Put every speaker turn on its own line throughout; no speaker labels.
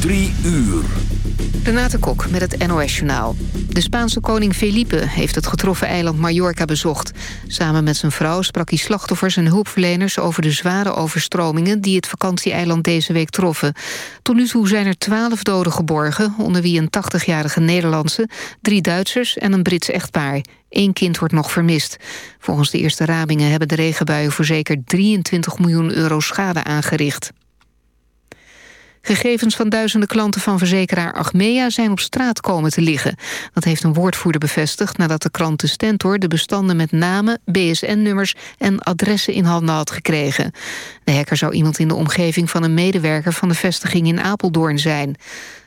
Drie uur.
Renate Kok met het NOS Journaal. De Spaanse koning Felipe heeft het getroffen eiland Mallorca bezocht. Samen met zijn vrouw sprak hij slachtoffers en hulpverleners... over de zware overstromingen die het vakantieeiland deze week troffen. Tot nu toe zijn er twaalf doden geborgen... onder wie een 80-jarige Nederlandse, drie Duitsers en een Brits echtpaar. Eén kind wordt nog vermist. Volgens de eerste ramingen hebben de regenbuien... voor zeker 23 miljoen euro schade aangericht. Gegevens van duizenden klanten van verzekeraar Achmea zijn op straat komen te liggen. Dat heeft een woordvoerder bevestigd nadat de krant De Stentor de bestanden met namen, BSN-nummers en adressen in handen had gekregen. De hacker zou iemand in de omgeving van een medewerker van de vestiging in Apeldoorn zijn.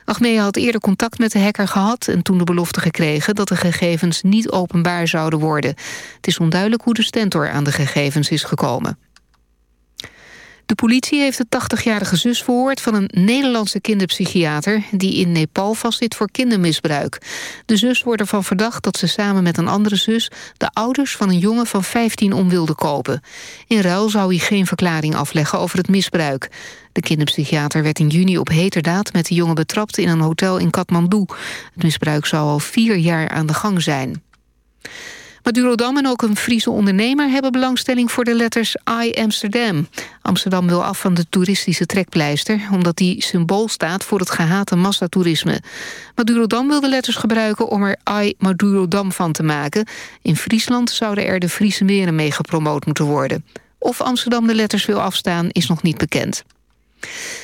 Achmea had eerder contact met de hacker gehad en toen de belofte gekregen dat de gegevens niet openbaar zouden worden. Het is onduidelijk hoe de Stentor aan de gegevens is gekomen. De politie heeft de 80-jarige zus verhoord van een Nederlandse kinderpsychiater... die in Nepal vastzit voor kindermisbruik. De zus wordt ervan verdacht dat ze samen met een andere zus... de ouders van een jongen van 15 om wilde kopen. In ruil zou hij geen verklaring afleggen over het misbruik. De kinderpsychiater werd in juni op heterdaad met de jongen betrapt... in een hotel in Kathmandu. Het misbruik zou al vier jaar aan de gang zijn. Madurodam en ook een Friese ondernemer hebben belangstelling voor de letters I Amsterdam. Amsterdam wil af van de toeristische trekpleister... omdat die symbool staat voor het gehate massatoerisme. Madurodam wil de letters gebruiken om er I Madurodam van te maken. In Friesland zouden er de Friese meren mee gepromoot moeten worden. Of Amsterdam de letters wil afstaan is nog niet bekend.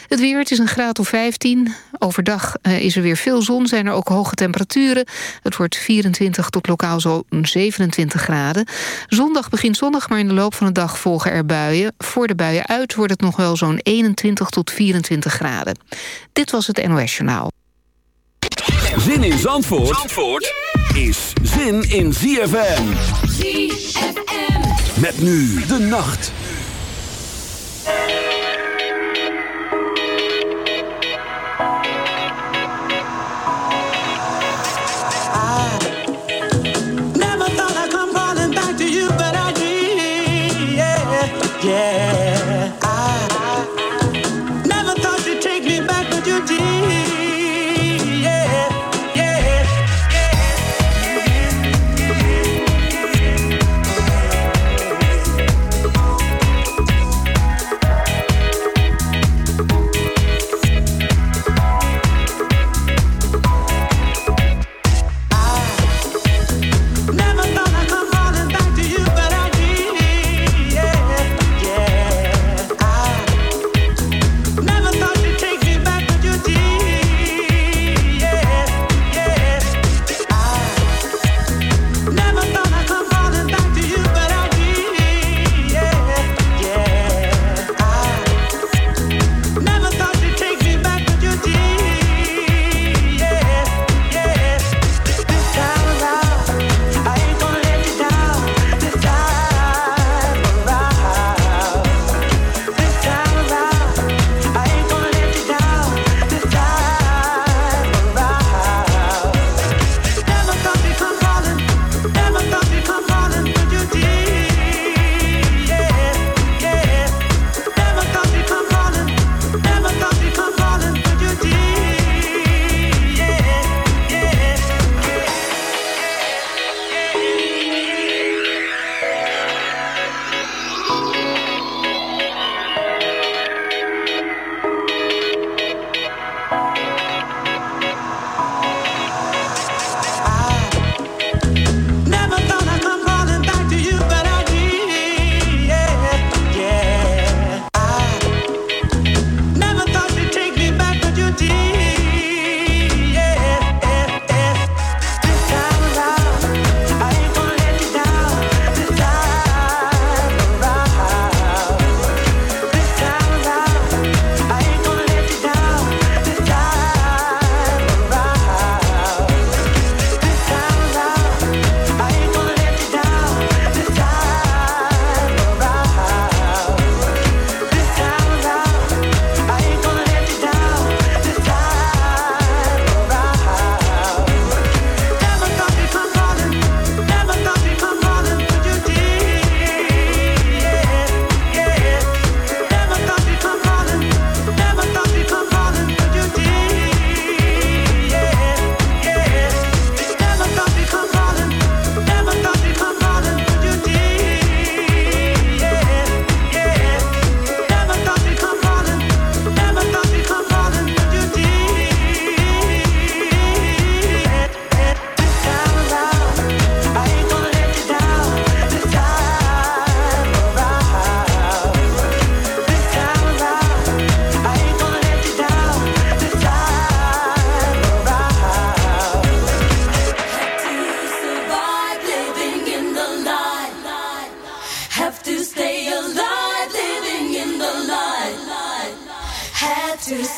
Het weer, het is een graad of 15. Overdag uh, is er weer veel zon, zijn er ook hoge temperaturen. Het wordt 24 tot lokaal zo'n 27 graden. Zondag begint zonnig, maar in de loop van de dag volgen er buien. Voor de buien uit wordt het nog wel zo'n 21 tot 24 graden. Dit was het NOS Journaal.
Zin in Zandvoort, Zandvoort is zin in ZFM. ZFM. Met nu de nacht.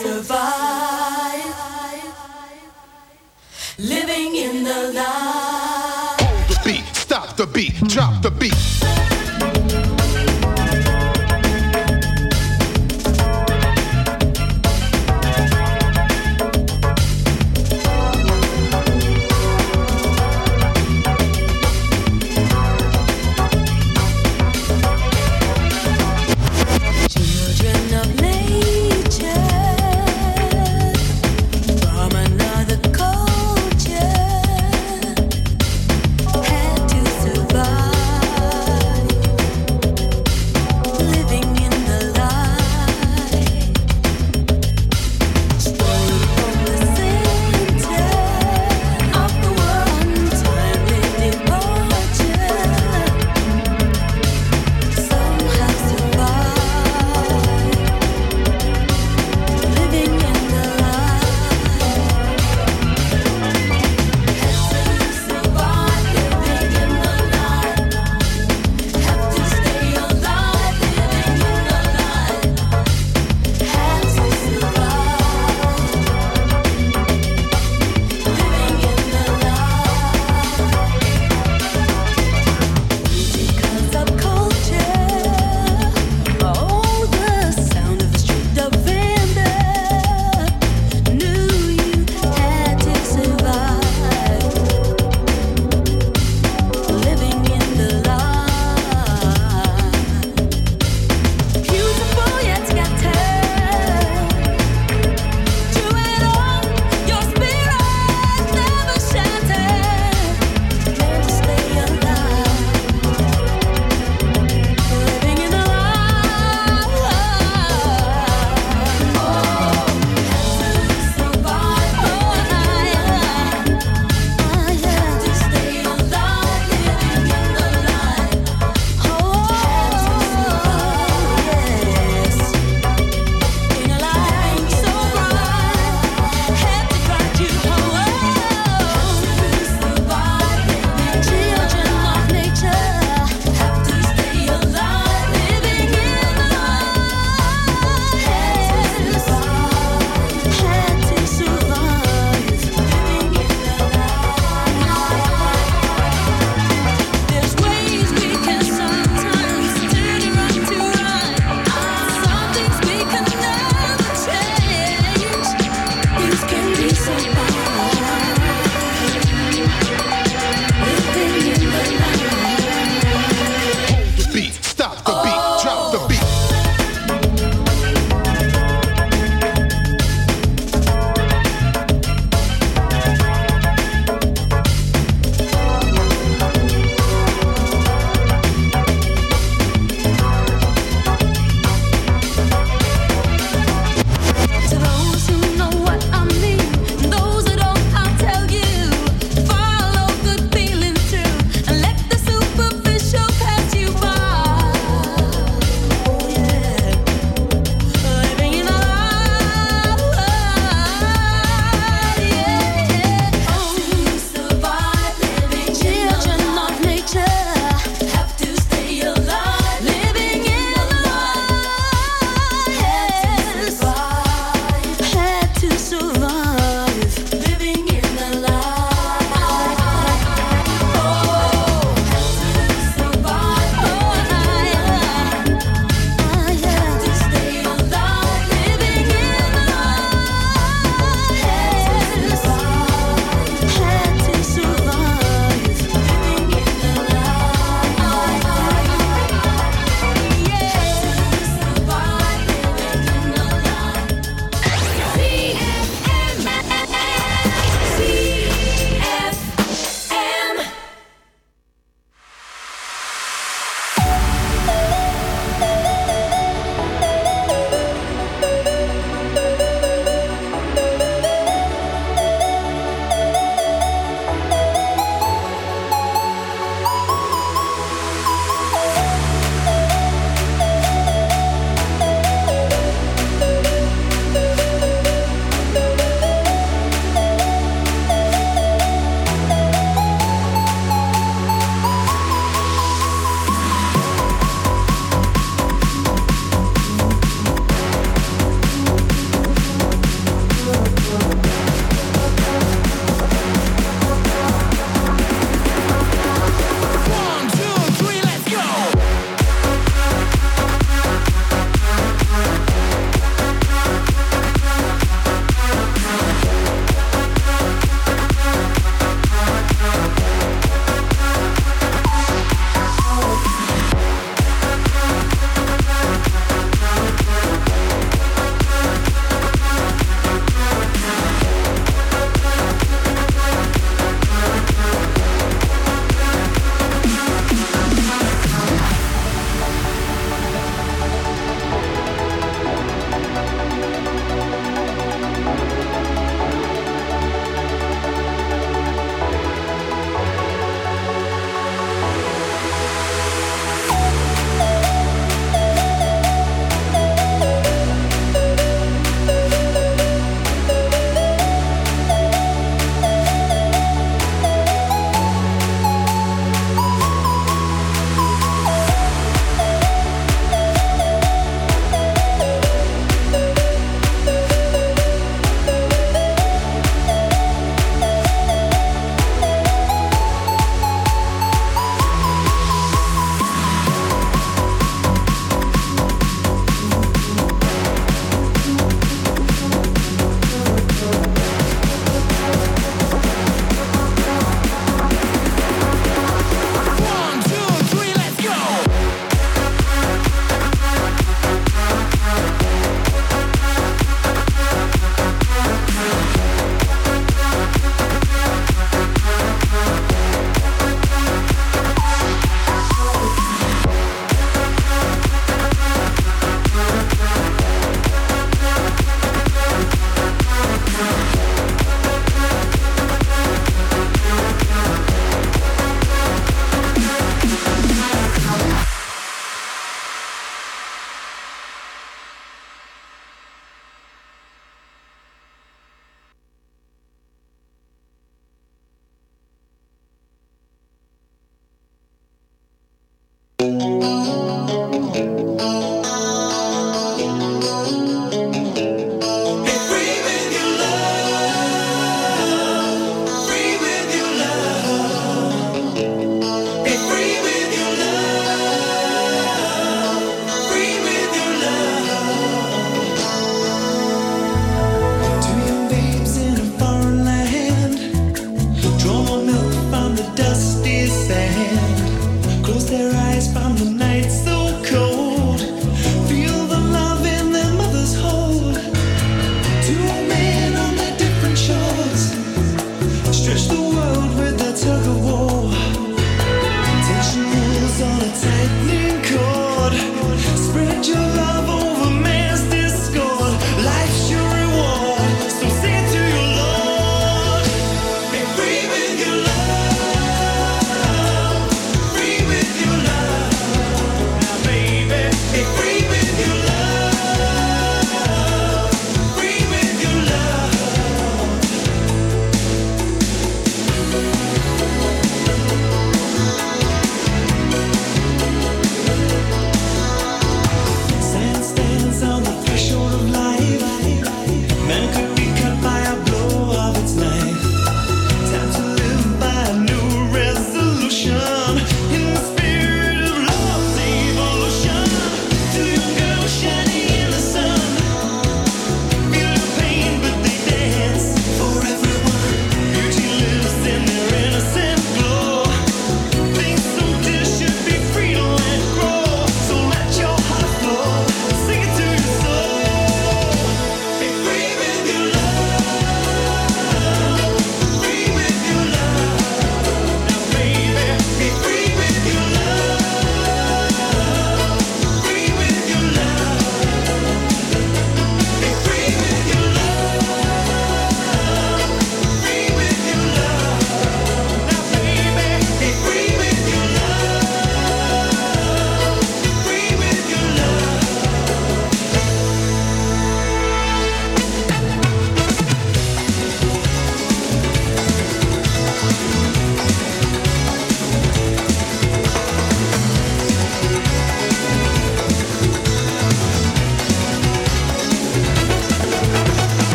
survive. Living in the light.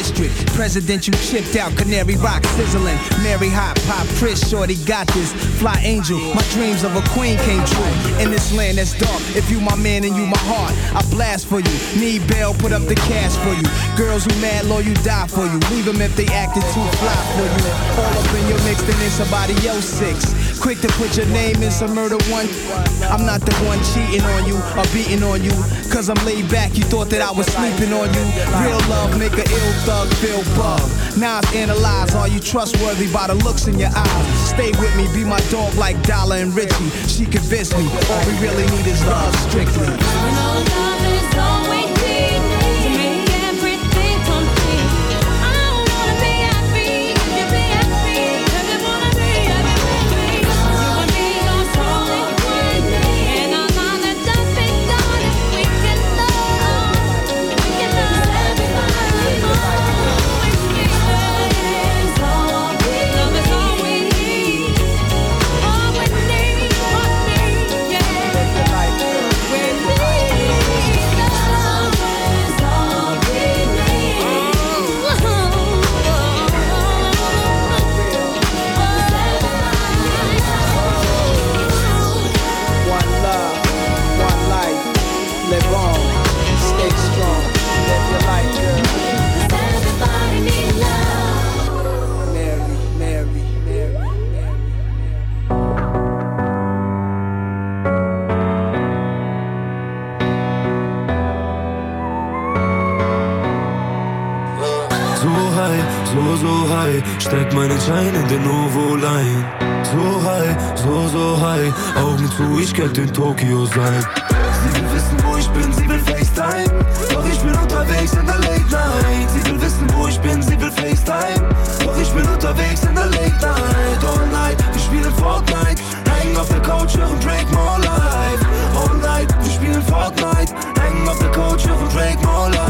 District. Presidential chipped out, Canary Rock sizzling. Mary Hot, Pop, Chris, Shorty got this. Fly Angel, my dreams of a queen came true. In this land that's dark, if you my man and you my heart, I blast for you. Need bail, put up the cash for you. Girls who mad, low, you die for you. Leave them if they acted too fly for you. All up in your mix, then it's somebody else six. Quick to put your name in some murder one. I'm not the one cheating on you or beating on you. Cause I'm laid back, you thought that I was sleeping on you. Real love make a ill thug feel bug. Now I've analyzed, are you trustworthy by the looks in your eyes? Stay with me, be my dog like Dollar and Richie. She convinced me, all we really need is love, strictly.
love is all we
Steck meinen Schein in den Ovo-Line. So high, so, so high. Augen zu, ich könnte in Tokio sein. Sie will wissen, wo ich bin, sie will FaceTime. Doch ich bin unterwegs in der Late Night. Sie will wissen, wo ich bin, sie will FaceTime. Doch ich bin unterwegs in der Late Night. All night, wir spielen Fortnite. Hängen auf der Couch, hören Drake More Life. All night, wir spielen Fortnite. Hängen auf der Couch, hören Drake More Life.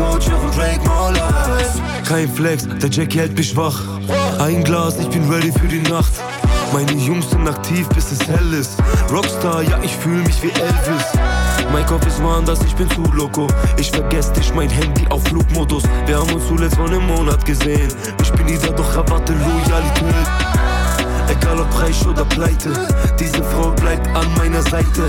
Hängen auf hören Drake More. Kein Flex, der Jackie hält mich wach. Ein Glas, ich bin ready für die Nacht. Meine Jungs sind aktiv, bis es hell ist. Rockstar, ja, ich fühle mich wie Elvis. Mein Kopf ist woanders, ich bin zu loco. Ich vergesse dich, mein Handy auf Flugmodus. Wir haben uns zuletzt vor einem Monat gesehen. Ich bin wieder, doch erwarte Loyalität. Egal ob reich oder pleite, diese Frau bleibt an meiner Seite.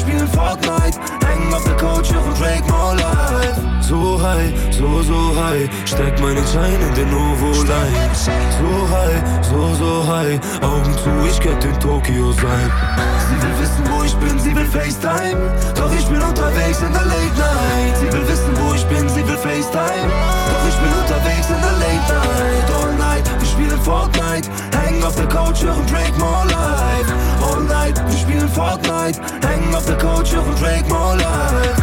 Couch, hören Drake More Life. So high, so, so high, steck meinen Schein in den Ovo-Line. So high, so, so high, Augen zu, ich könnte in Tokio sein. Sie will wissen, wo ich bin, sie will FaceTime. Doch ich bin unterwegs in der Late Night. Sie will wissen, wo ich bin, sie will FaceTime. Auf der Couch, hören Drake More Life. All night, wir spielen Fortnite. Hängen auf der Couch, hören Drake More Life.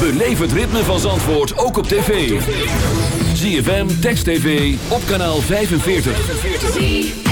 Beleef het ritme van Zandvoort ook op tv. ZFM, Text TV, op kanaal 45.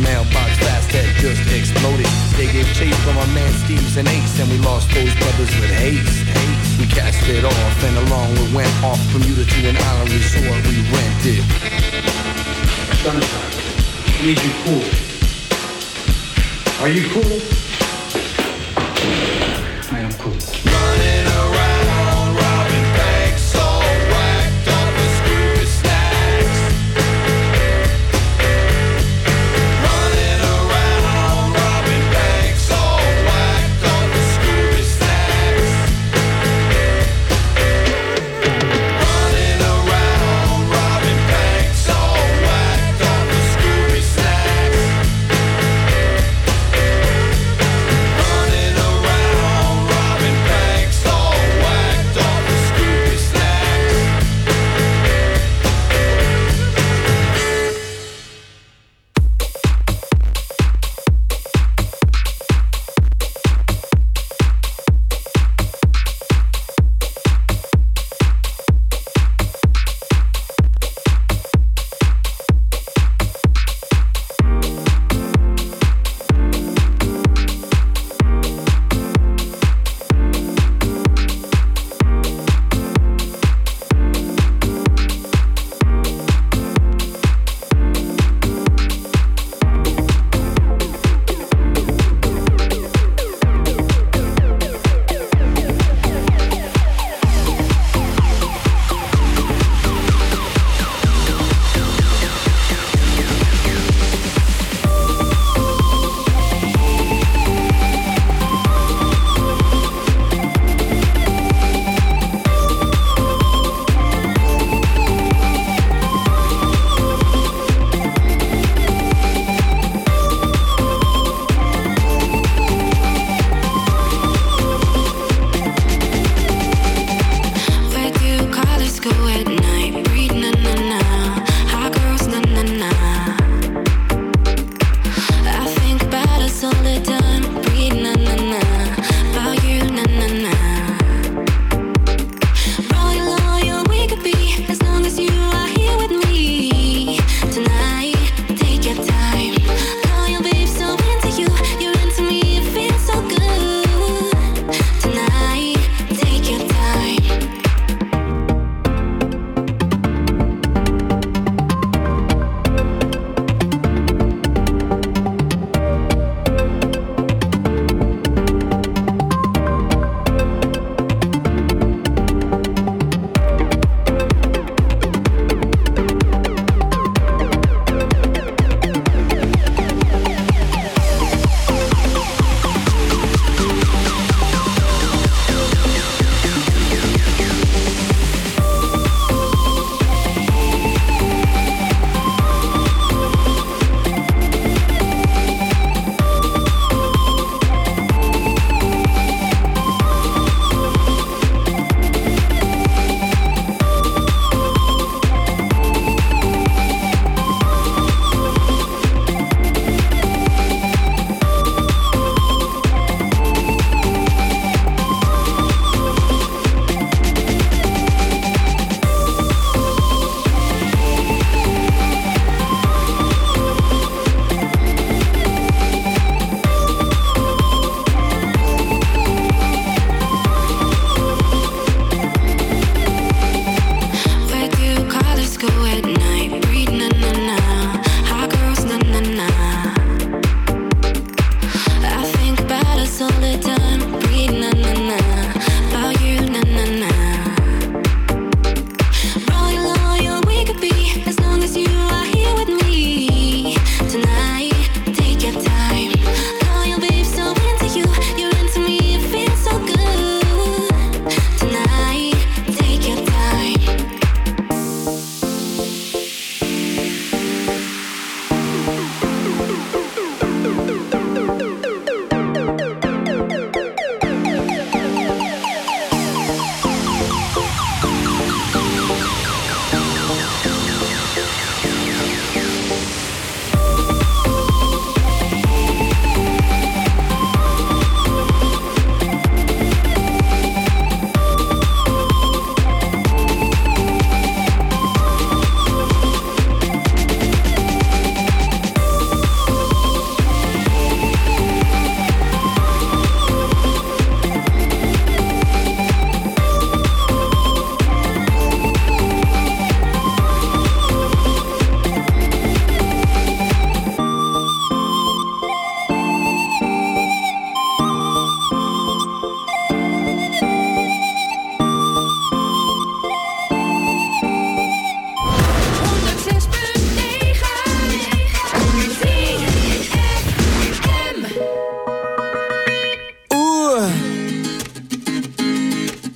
Mailbox fast had just exploded. They gave chase from our man Steve's and Ace, and we lost those brothers with haste. haste. We cast it off, and along we went off from Utah to an island resort we rented.
Sunshine, I need you cool. Are you cool?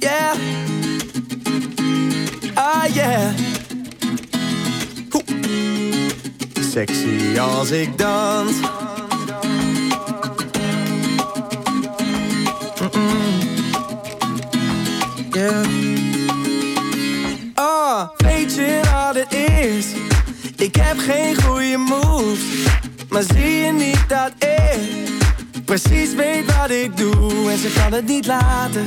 yeah. Ah, yeah.
Sexy als ik dans. Yeah. Ah, weet je wat het is? Ik heb geen goede moves. Maar zie je niet dat ik precies weet wat ik doe? En ze kan het niet laten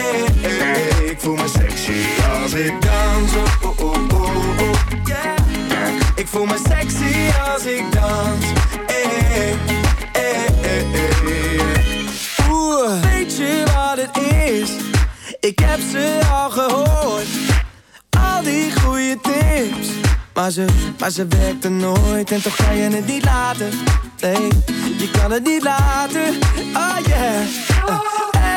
hey, Ik voel me sexy als ik dans. Oh, oh, oh, yeah. Ik voel me sexy als ik dans. Hey, hey. Oeh, weet je wat het is? Ik heb ze al gehoord al die goede tips. Maar ze, maar ze werkte nooit en toch kan je het niet laten. Nee, je kan het niet laten. Oh yeah.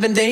living
day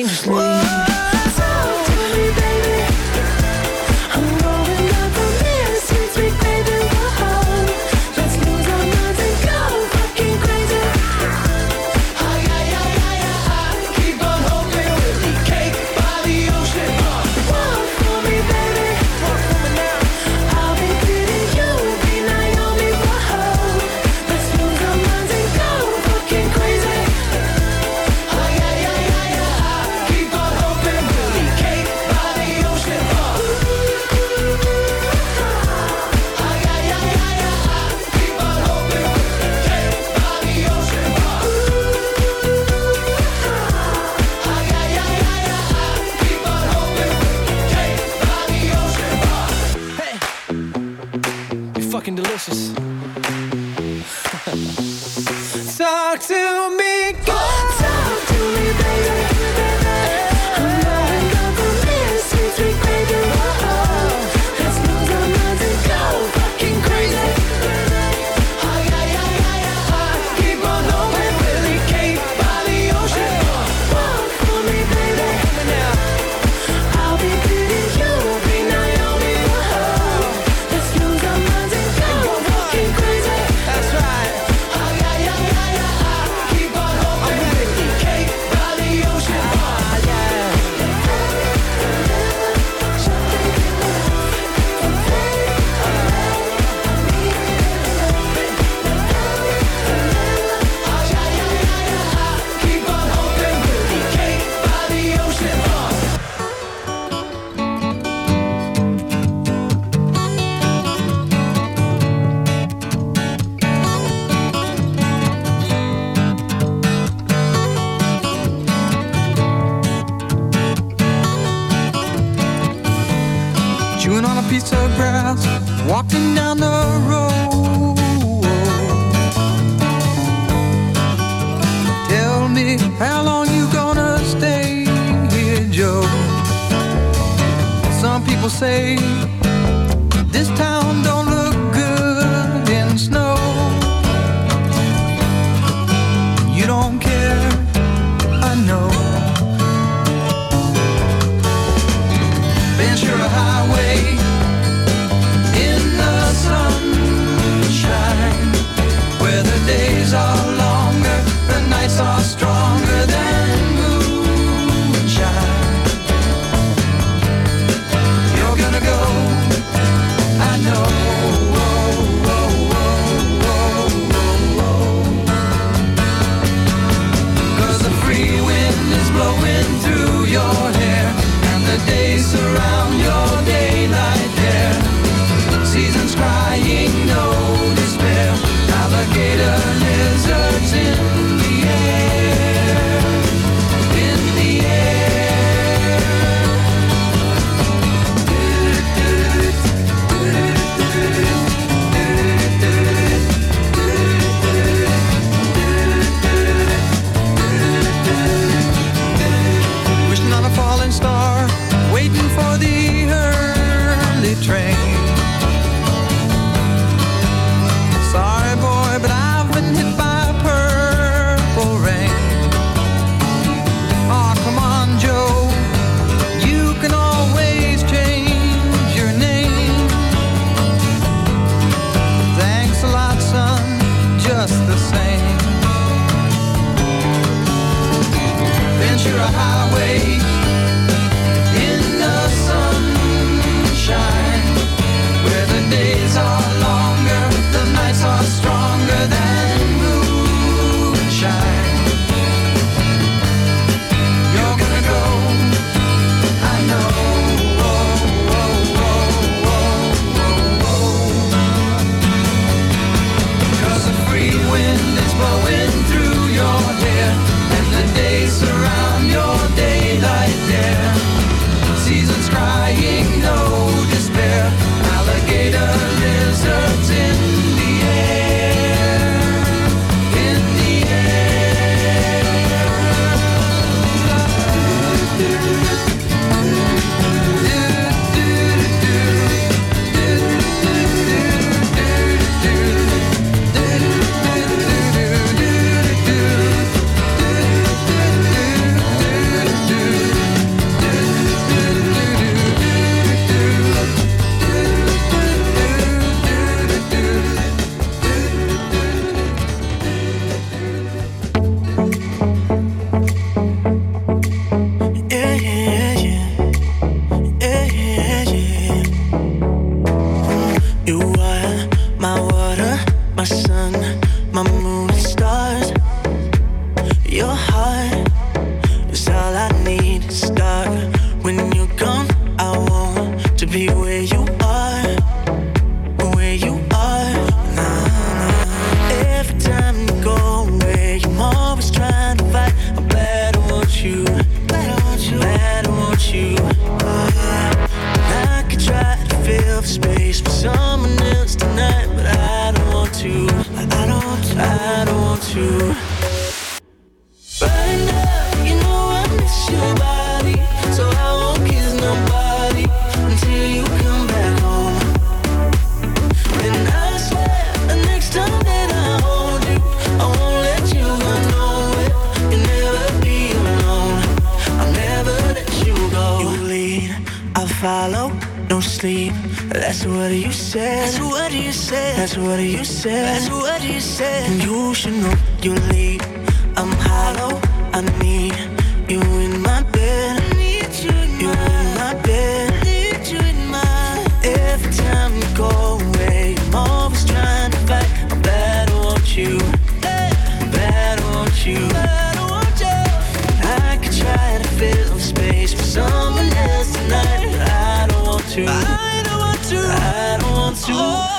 I
don't want to. I don't want to.
Oh.